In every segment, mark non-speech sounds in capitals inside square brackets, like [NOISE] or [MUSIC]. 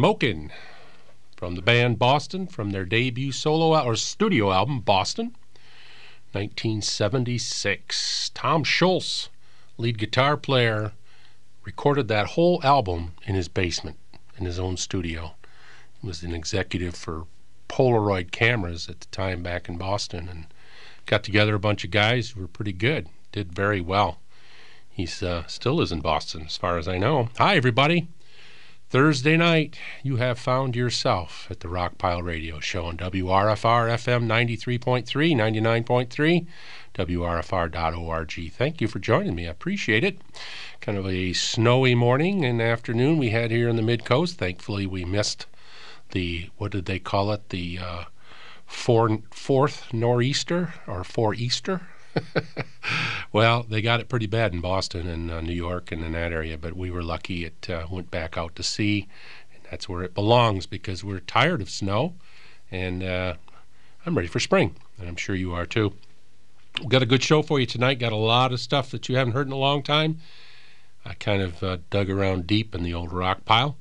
Smokin' from the band Boston from their debut solo or studio album Boston 1976. Tom Scholz, lead guitar player, recorded that whole album in his basement in his own studio. He was an executive for Polaroid cameras at the time back in Boston and got together a bunch of guys who were pretty good, did very well. He's uh, still is in Boston as far as I know. Hi everybody. Thursday night, you have found yourself at the Rockpile Radio Show on WRFR FM 93.3, 99.3, WRFR.org. Thank you for joining me. I appreciate it. Kind of a snowy morning and afternoon we had here in the mid coast. Thankfully, we missed the, what did they call it? The uh, four, fourth nor'easter or four Easter? [LAUGHS] well, they got it pretty bad in Boston and uh, New York and in that area, but we were lucky it uh, went back out to sea. And that's where it belongs because we're tired of snow and uh, I'm ready for spring. And I'm sure you are too. We've got a good show for you tonight. Got a lot of stuff that you haven't heard in a long time. I kind of dug around deep in the old rock pile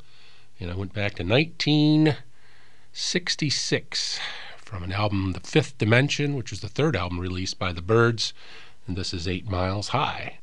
and I went back to 1966 from an album, The Fifth Dimension, which was the third album released by the Byrds, and this is Eight Miles High.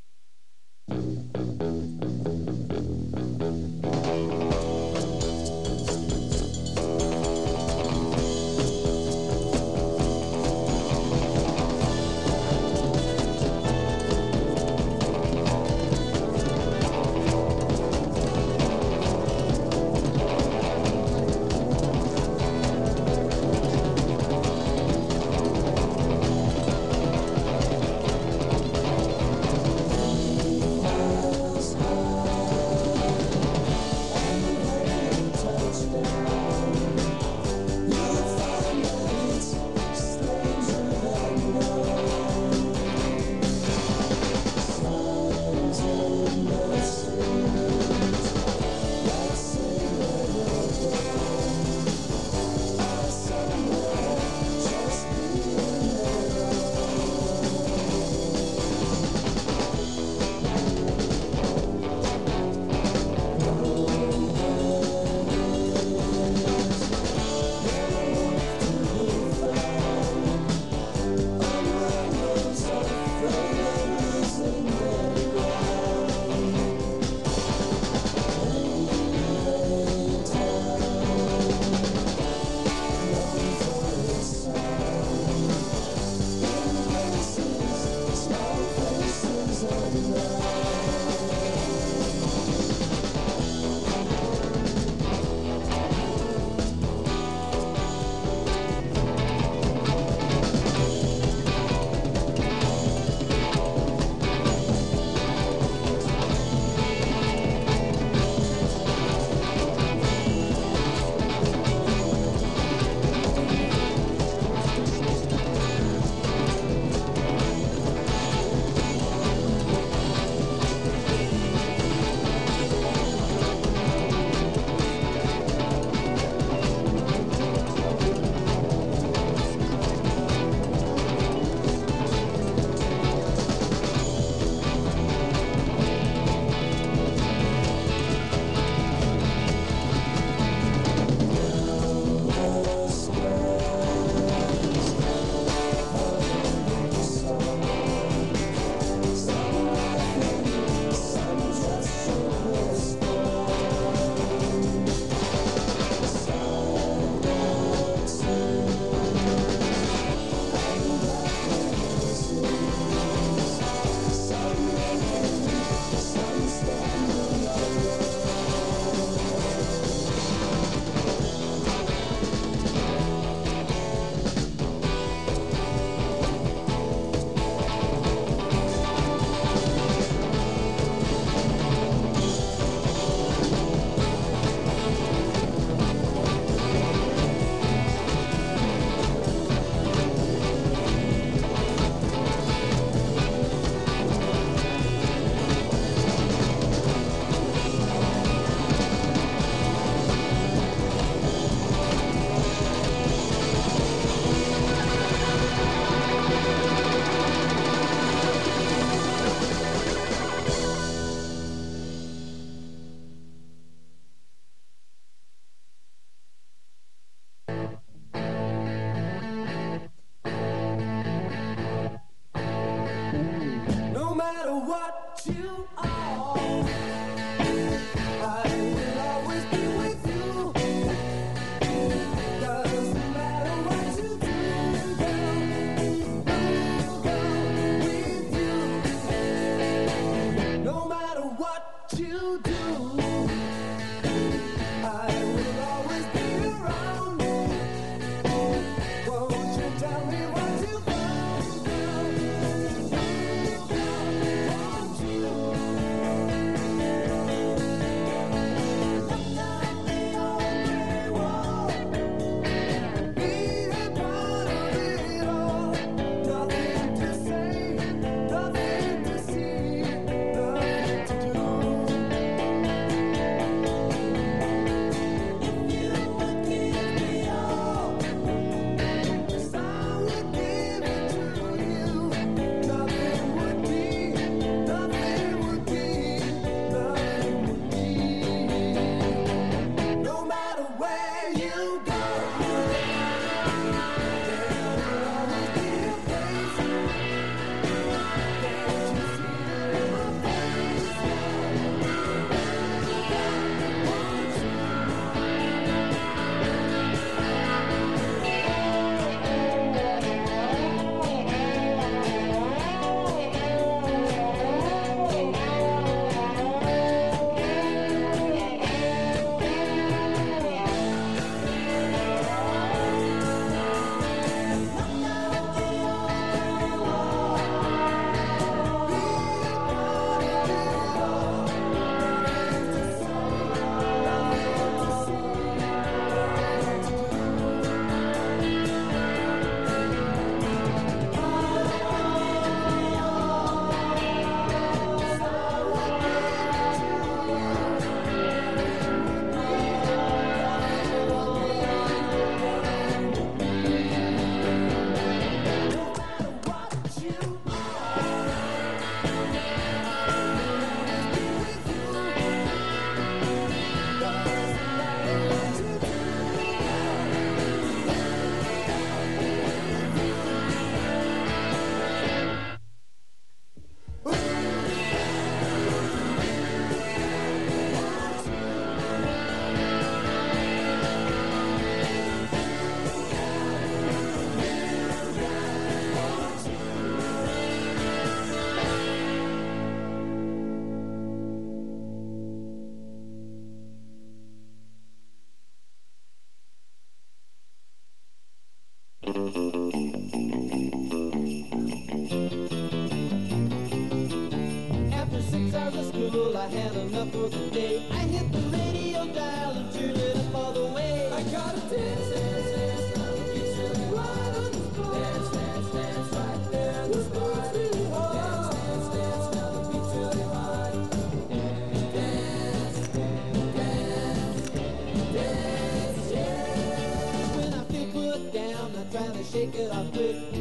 The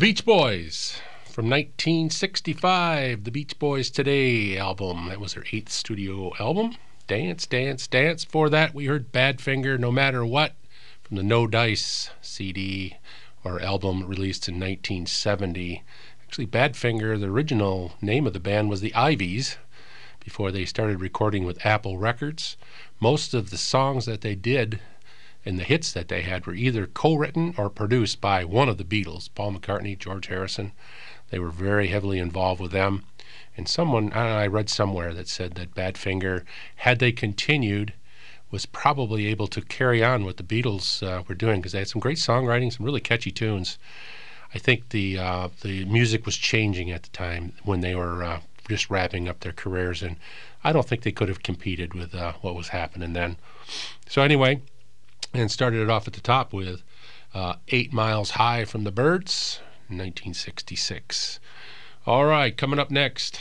Beach Boys from 1965, the Beach Boys Today album. That was their eighth studio album. Dance, dance, dance. For that, we heard Badfinger, No Matter What, from the No Dice CD or album released in 1970. Actually, Badfinger, the original name of the band was the Iveys before they started recording with Apple Records. Most of the songs that they did and the hits that they had were either co-written or produced by one of the Beatles, Paul McCartney, George Harrison. They were very heavily involved with them. And someone, I, I read somewhere that said that Badfinger, had they continued, was probably able to carry on what the Beatles uh, were doing because they had some great songwriting, some really catchy tunes. I think the uh, the music was changing at the time when they were uh, just wrapping up their careers, and I don't think they could have competed with what was happening then. So anyway, and started it off at the top with uh, Eight Miles High from the Byrds, 1966. All right, coming up next,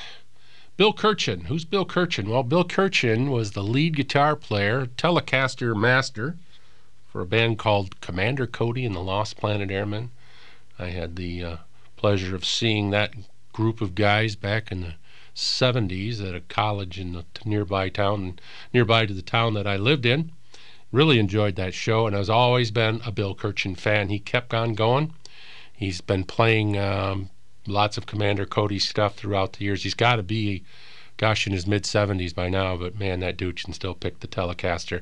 Bill Kirchen. Who's Bill Kirchen? Well, Bill Kirchen was the lead guitar player, Telecaster master for a band called Commander Cody and the Lost Planet Airmen. I had the uh, pleasure of seeing that group of guys back in the 70s at a college in the nearby town, nearby to the town that I lived in. Really enjoyed that show, and has always been a Bill Kirchen fan. He kept on going. He's been playing um, lots of Commander Cody stuff throughout the years. He's got to be, gosh, in his mid 70s by now, but man, that dude can still pick the Telecaster.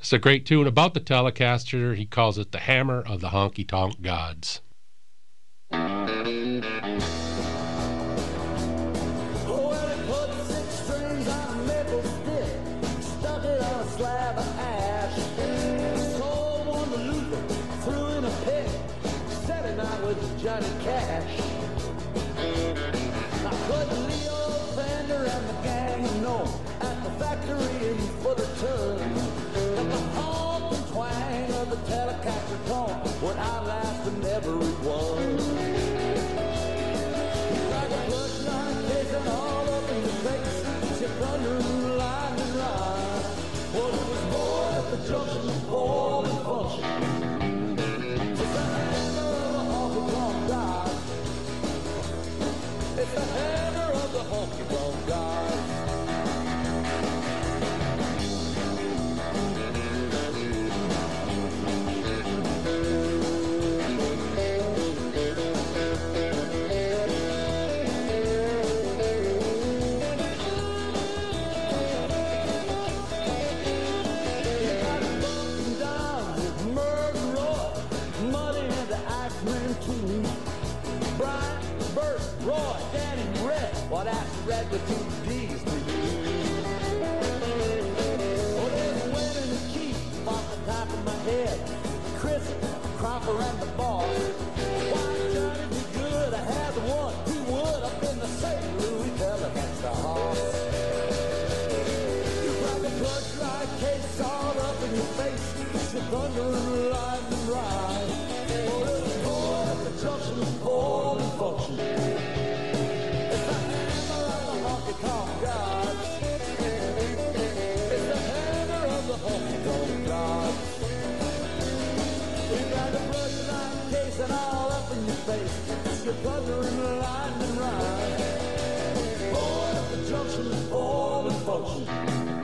It's a great tune about the Telecaster. He calls it the Hammer of the Honky Tonk Gods. Red with the thunder and the lightning ride. Boy, the junction is all in function.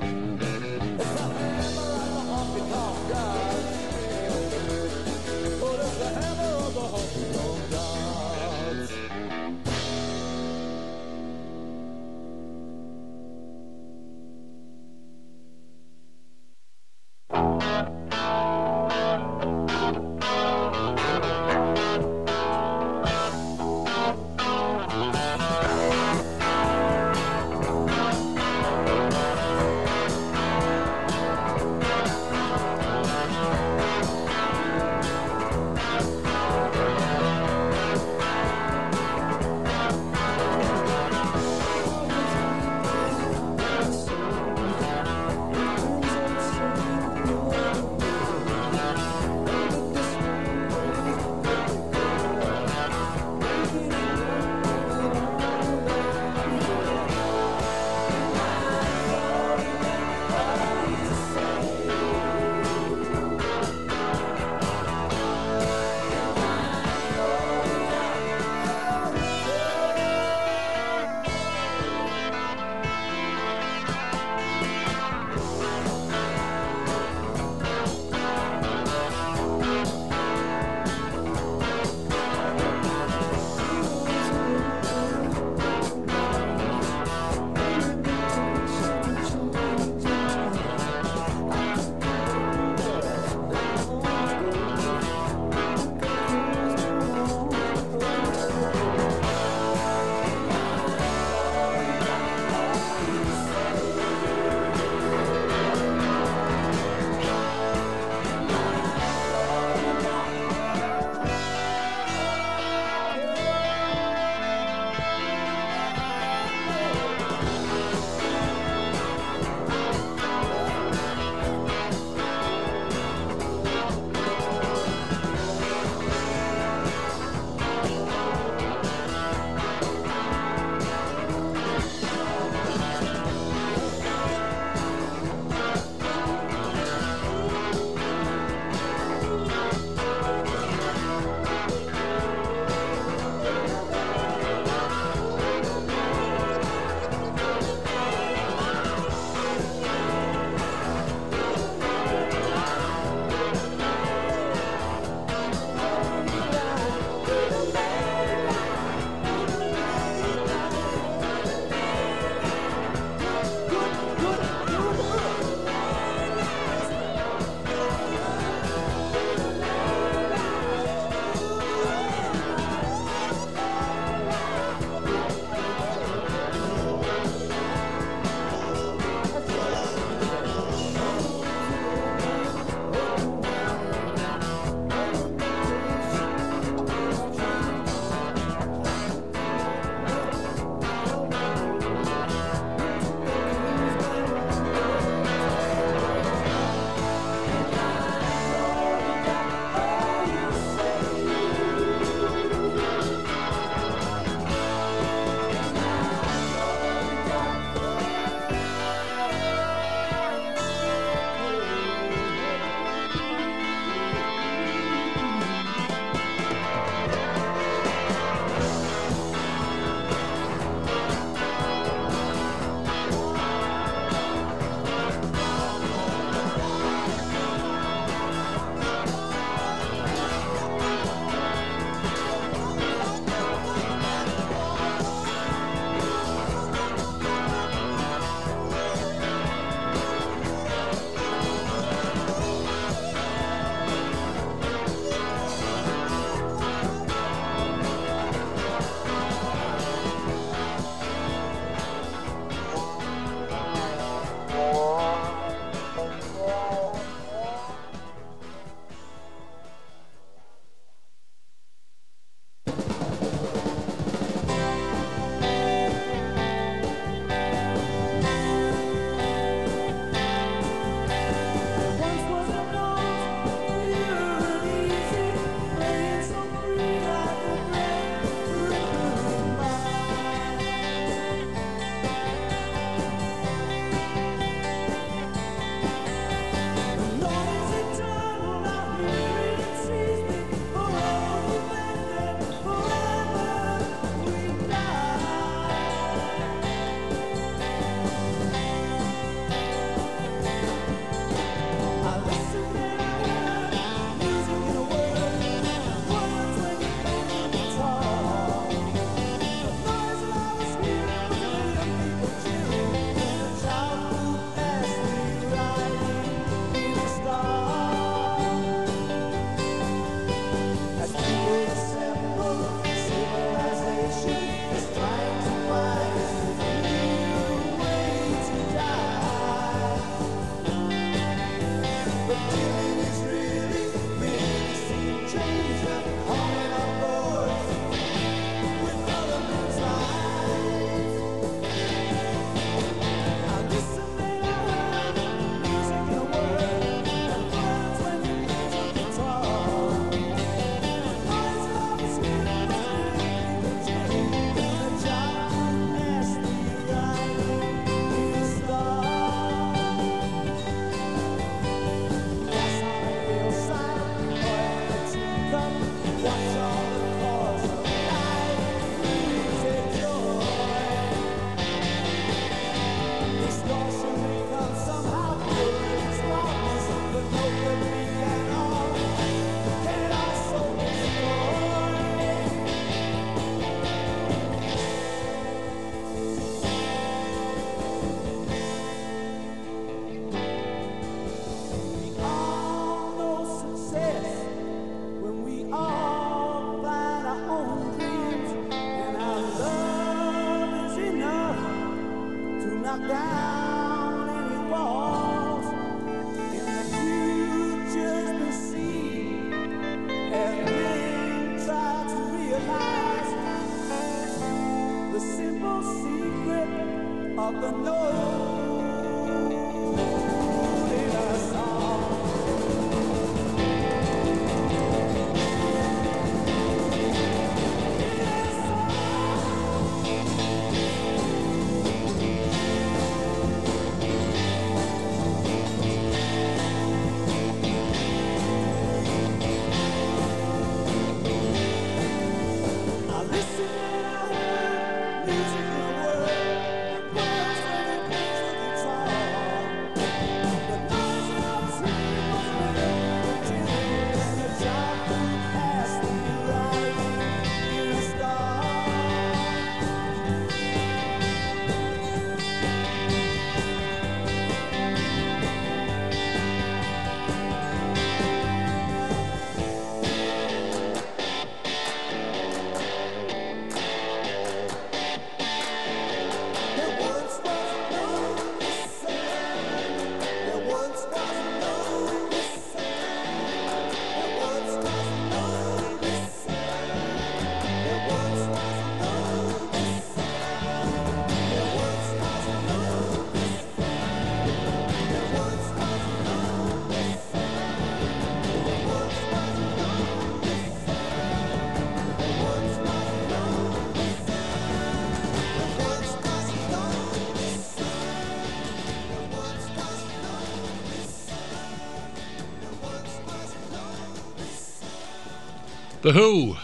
The Who.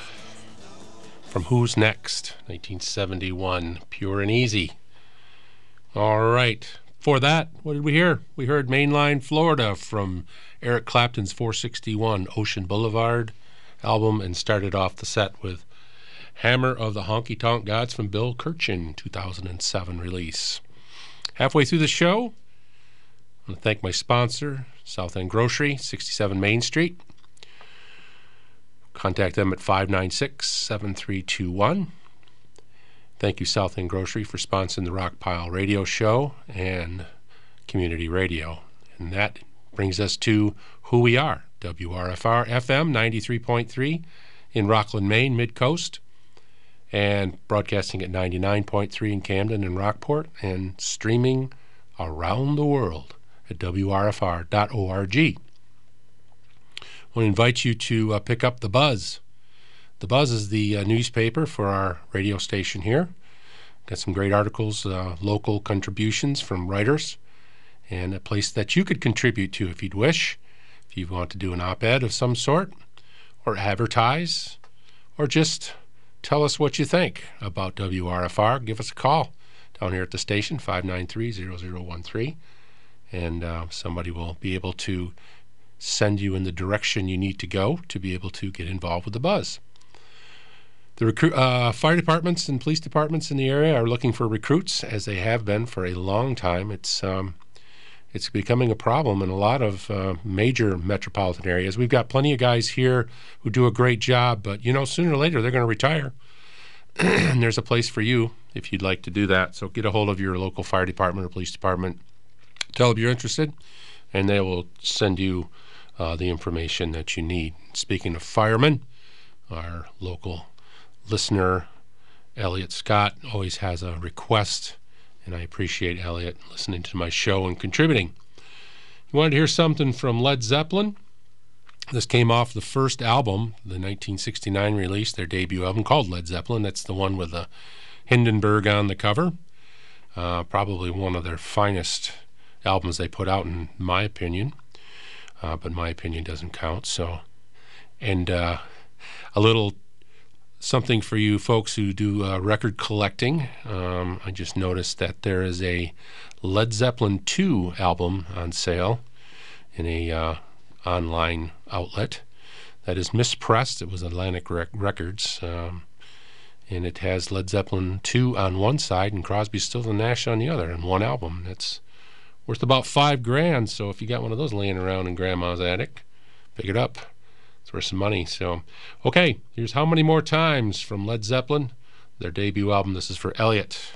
From Who's Next, 1971. Pure and easy. All right. For that, what did we hear? We heard Mainline Florida from Eric Clapton's 461 Ocean Boulevard album and started off the set with Hammer of the Honky Tonk Gods from Bill Kirchen, 2007 release. Halfway through the show, I want to thank my sponsor, South End Grocery, 67 Main Street. Contact them at 596 7321. Thank you, South End Grocery, for sponsoring the Rockpile Radio Show and Community Radio. And that brings us to who we are WRFR FM 93.3 in Rockland, Maine, Mid Coast, and broadcasting at 99.3 in Camden and Rockport, and streaming around the world at WRFR.org. Want to invite you to uh, pick up The Buzz. The Buzz is the uh, newspaper for our radio station here. Got some great articles, uh, local contributions from writers, and a place that you could contribute to if you'd wish. If you want to do an op ed of some sort, or advertise, or just tell us what you think about WRFR, give us a call down here at the station, 593 0013, and somebody will be able to send you in the direction you need to go to be able to get involved with the buzz. The recruit, uh, fire departments and police departments in the area are looking for recruits, as they have been for a long time. It's um, it's becoming a problem in a lot of uh, major metropolitan areas. We've got plenty of guys here who do a great job, but you know, sooner or later they're going to retire, [CLEARS THROAT] and there's a place for you if you'd like to do that. So get a hold of your local fire department or police department. Tell them you're interested, and they will send you uh, the information that you need. Speaking of firemen, our local listener, Elliot Scott, always has a request, and I appreciate Elliot listening to my show and contributing. You wanted to hear something from Led Zeppelin? This came off the first album, the 1969 release, their debut album called Led Zeppelin. That's the one with the Hindenburg on the cover. Uh, probably one of their finest albums they put out, in my opinion. Uh, but my opinion doesn't count. So, and uh, a little something for you folks who do uh, record collecting. Um, I just noticed that there is a Led Zeppelin II album on sale in a uh, online outlet that is mispressed. It was Atlantic Rec- Records. Um, and it has Led Zeppelin II on one side and Crosby, Stills, and Nash on the other in one album. That's worth about five grand. So if you got one of those laying around in grandma's attic, pick it up. It's worth some money. So, okay, here's How Many More Times from Led Zeppelin, their debut album. This is for Elliot.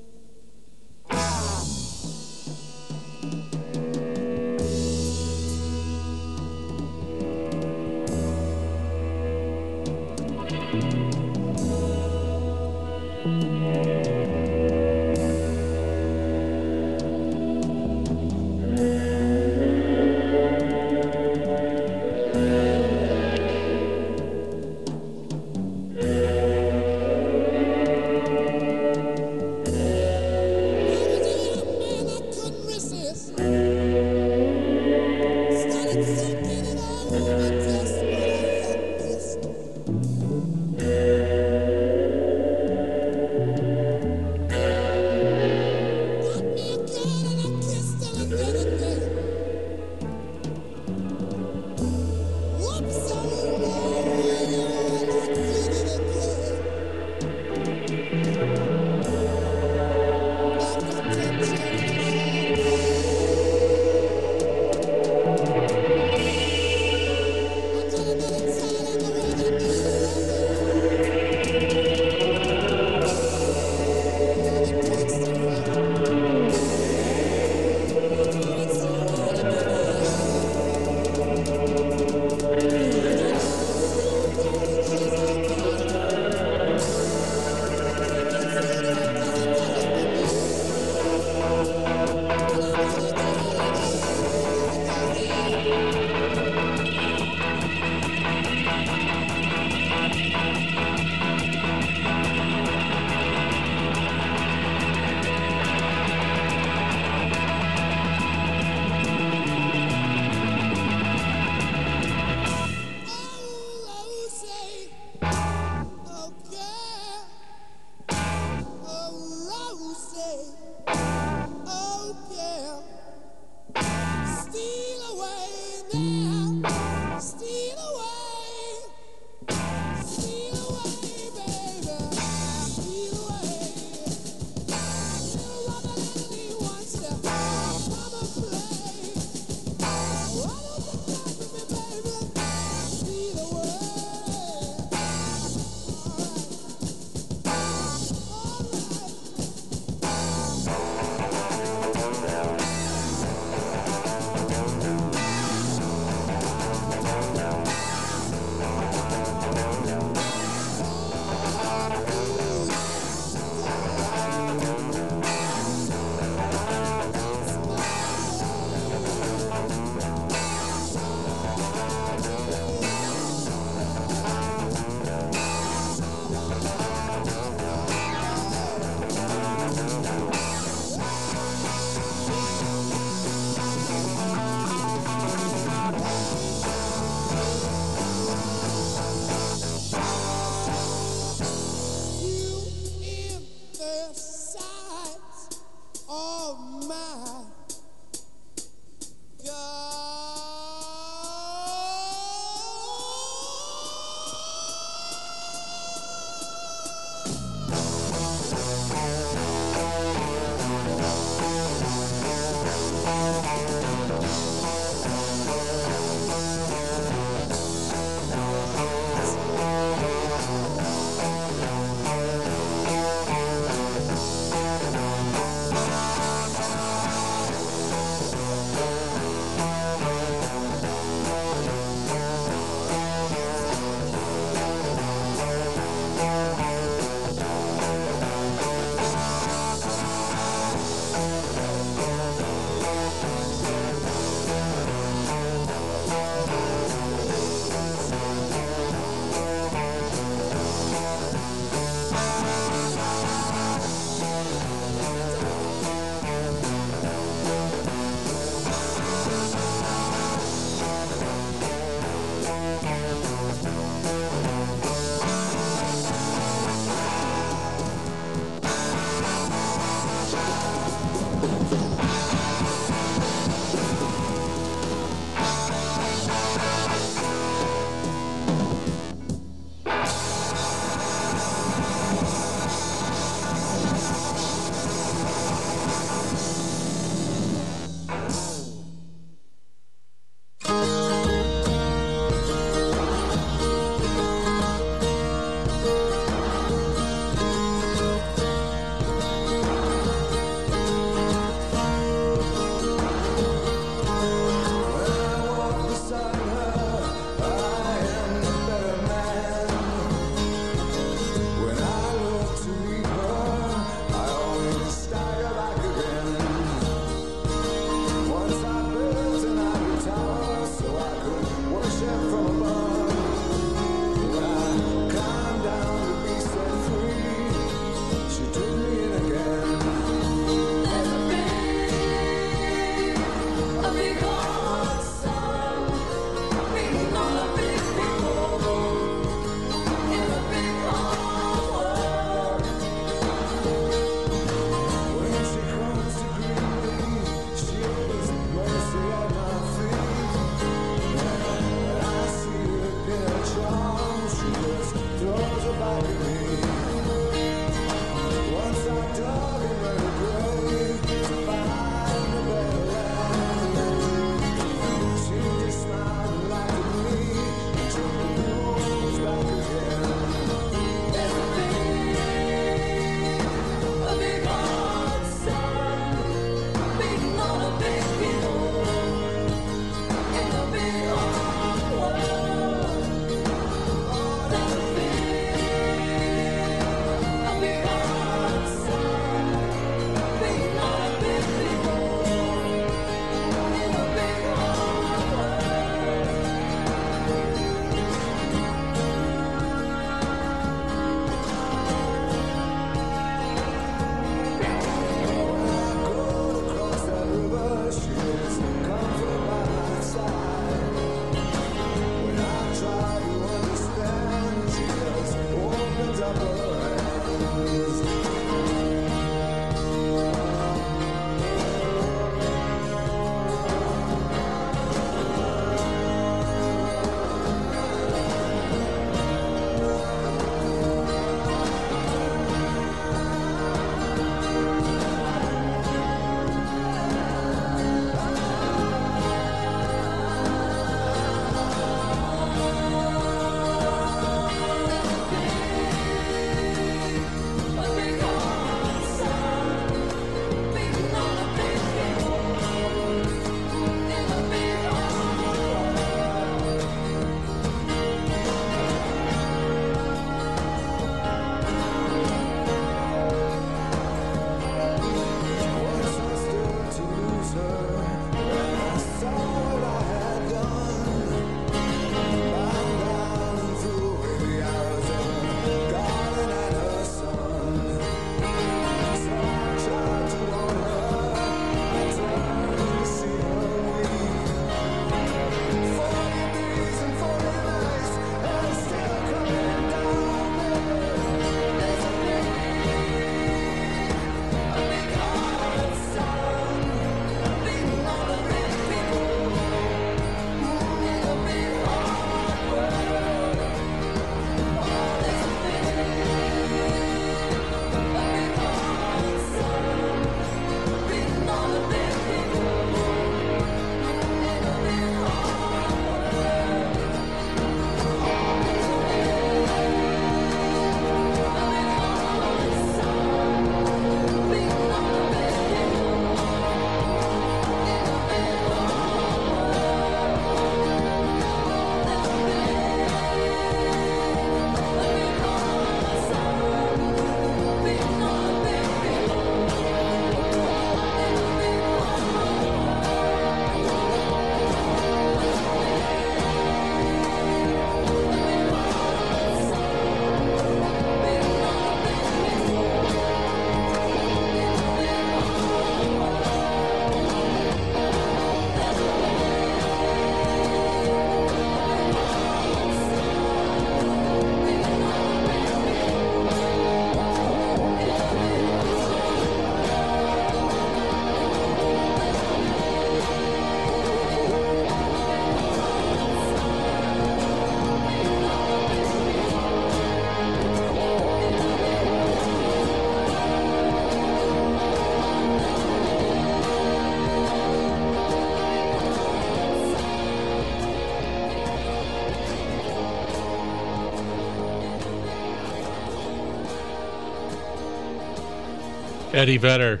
Eddie Vedder,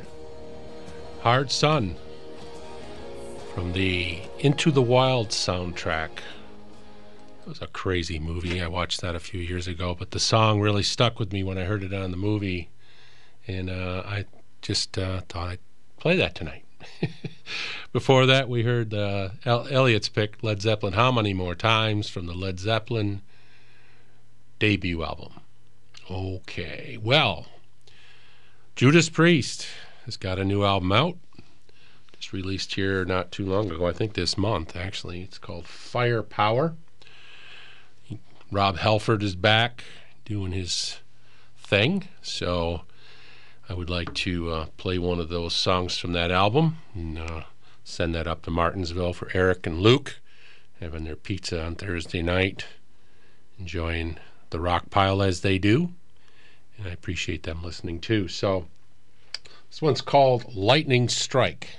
Hard Sun, from the Into the Wild soundtrack. It was a crazy movie. I watched that a few years ago, but the song really stuck with me when I heard it on the movie. And uh, I just uh, thought I'd play that tonight. [LAUGHS] Before that, we heard uh, El- Elliot's pick, Led Zeppelin How Many More Times from the Led Zeppelin debut album. Okay, well, Judas Priest has got a new album out. Just released here not too long ago, I think this month actually. It's called Firepower. Rob Halford is back doing his thing. So I would like to uh, play one of those songs from that album and uh, send that up to Martinsville for Eric and Luke having their pizza on Thursday night, enjoying the rock pile as they do. And I appreciate them listening too. So this one's called Lightning Strike.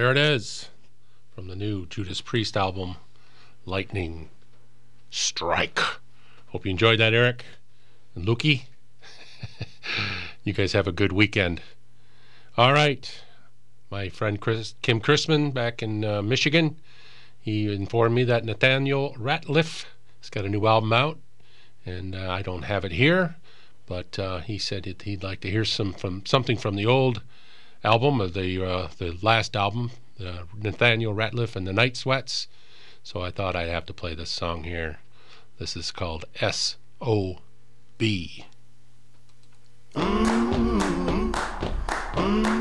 There it is from the new Judas Priest album, Lightning Strike. Hope you enjoyed that, Eric and Lukey. [LAUGHS] you guys have a good weekend. All right. My friend Chris, Kim Chrisman back in uh, Michigan, he informed me that Nathaniel Rateliff has got a new album out, and uh, I don't have it here, but uh, he said he'd like to hear some from something from the old album of the uh, the last album, uh, Nathaniel Rateliff and the Night Sweats. So I thought I'd have to play this song here. This is called S O B. Mm-hmm. mmm.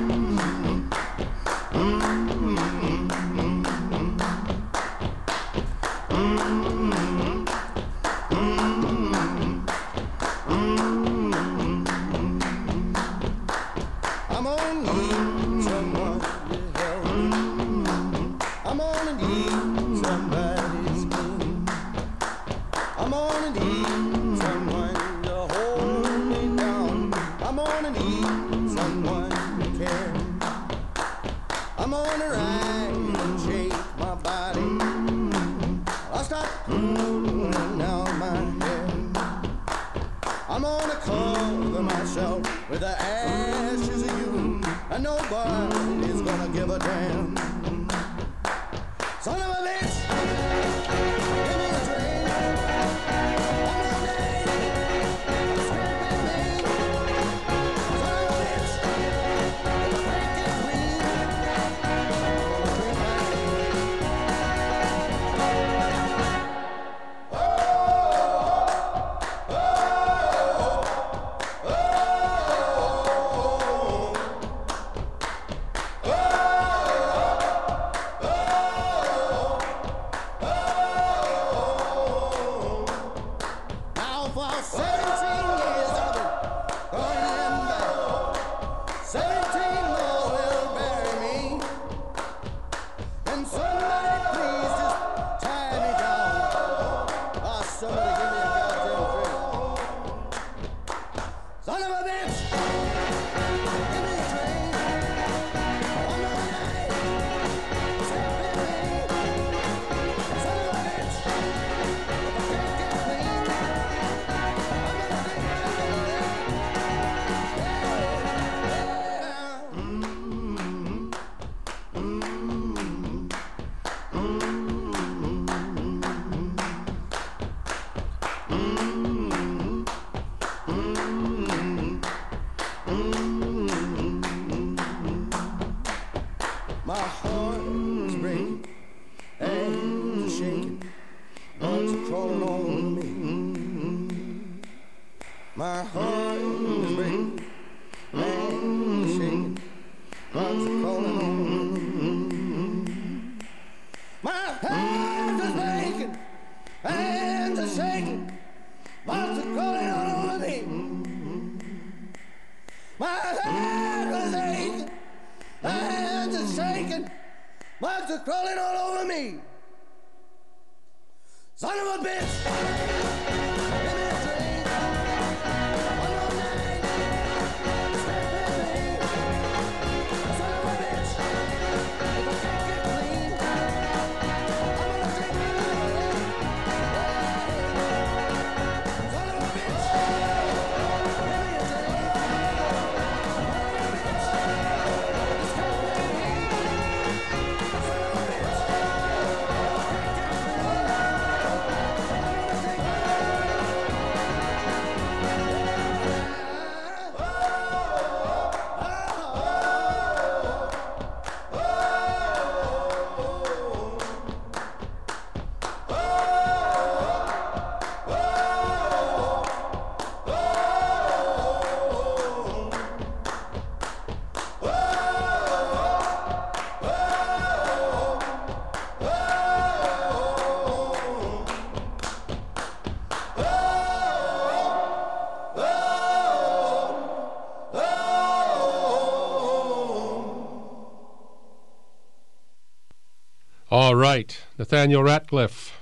All right, Nathaniel Ratcliffe.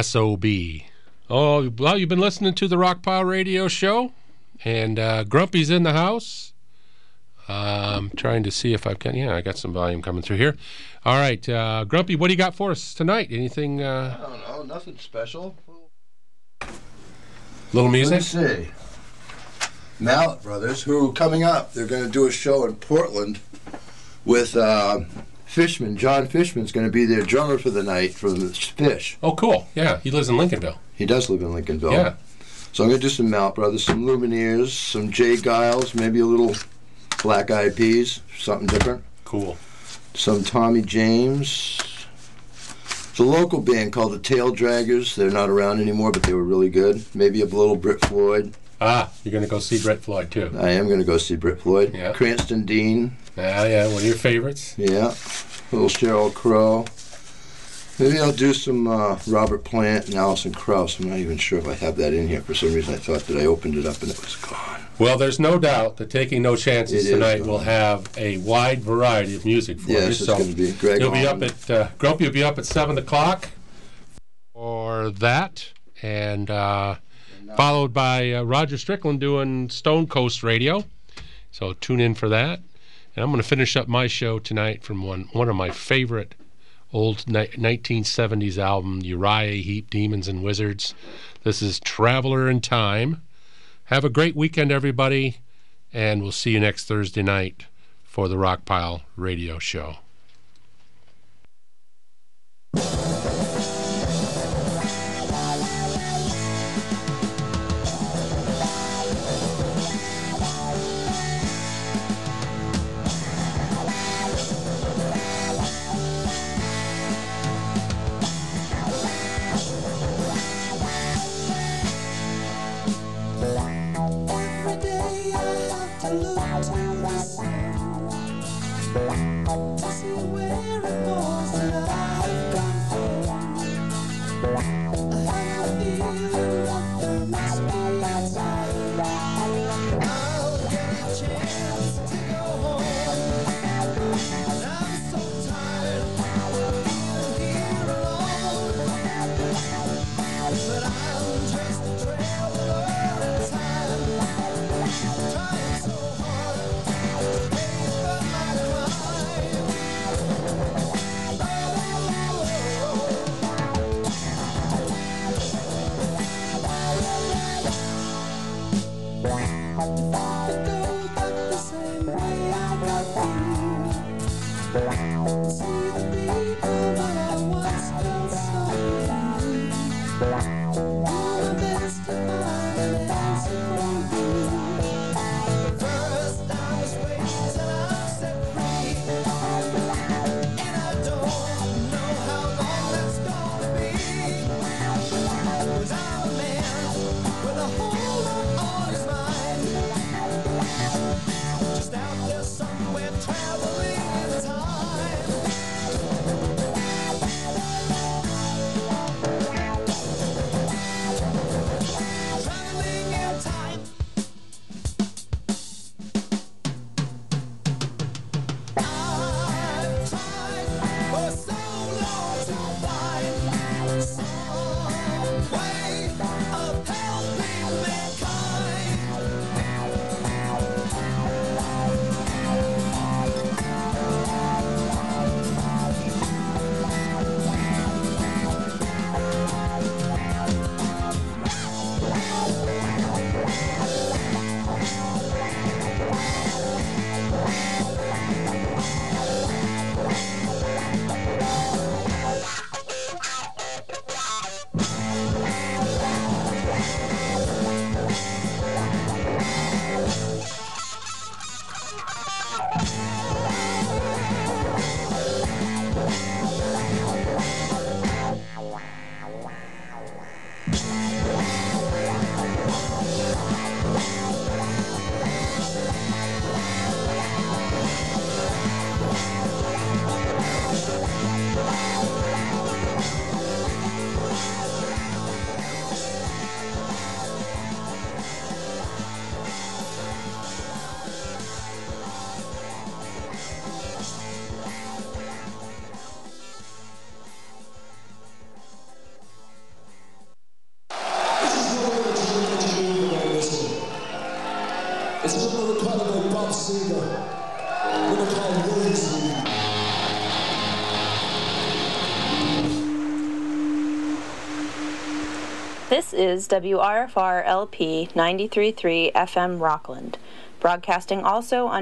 SOB. Oh, well, you've been listening to the Rockpile Radio Show, and uh, Grumpy's in the house. I'm trying to see if I've got, yeah, I got some volume coming through here. All right, uh, Grumpy, what do you got for us tonight? Anything? Uh, I don't know, nothing special. Little music? Let's see. Mallet Brothers, who are coming up, they're going to do a show in Portland with. Fishman, John Fishman's going to be their drummer for the night for the Fish. Oh, cool. Yeah, he lives in Lincolnville. He does live in Lincolnville. Yeah. So I'm going to do some Mount Brothers, some Lumineers, some J. Geils, maybe a little Black Eyed Peas, something different. Cool. Some Tommy James. It's a local band called the Tail Draggers. They're not around anymore, but they were really good. Maybe a little Brit Floyd. Ah, you're going to go see Brit Floyd too. I am gonna go see Brit Floyd. Yeah. Cranston Dean. Ah, yeah, one of your favorites. Yeah, little Sheryl Crow. Maybe I'll do some uh, Robert Plant and Alison Krauss. I'm not even sure if I have that in here. For some reason, I thought that I opened it up and it was gone. Well, there's no doubt that taking no chances It is, tonight will have a wide variety of music for you. Yes, it's So going to be Greg. you'll be up Allman. at uh, Grumpy will be up at seven o'clock for that, and uh, followed by uh, Roger Strickland doing Stone Coast Radio. So tune in for that. And I'm going to finish up my show tonight from one one of my favorite old 1970s album, Uriah Heep, Demons and Wizards. This is Traveler in Time. Have a great weekend, everybody, and we'll see you next Thursday night for the Rockpile Radio Show. Is WRFR LP 93.3 FM Rockland, broadcasting also on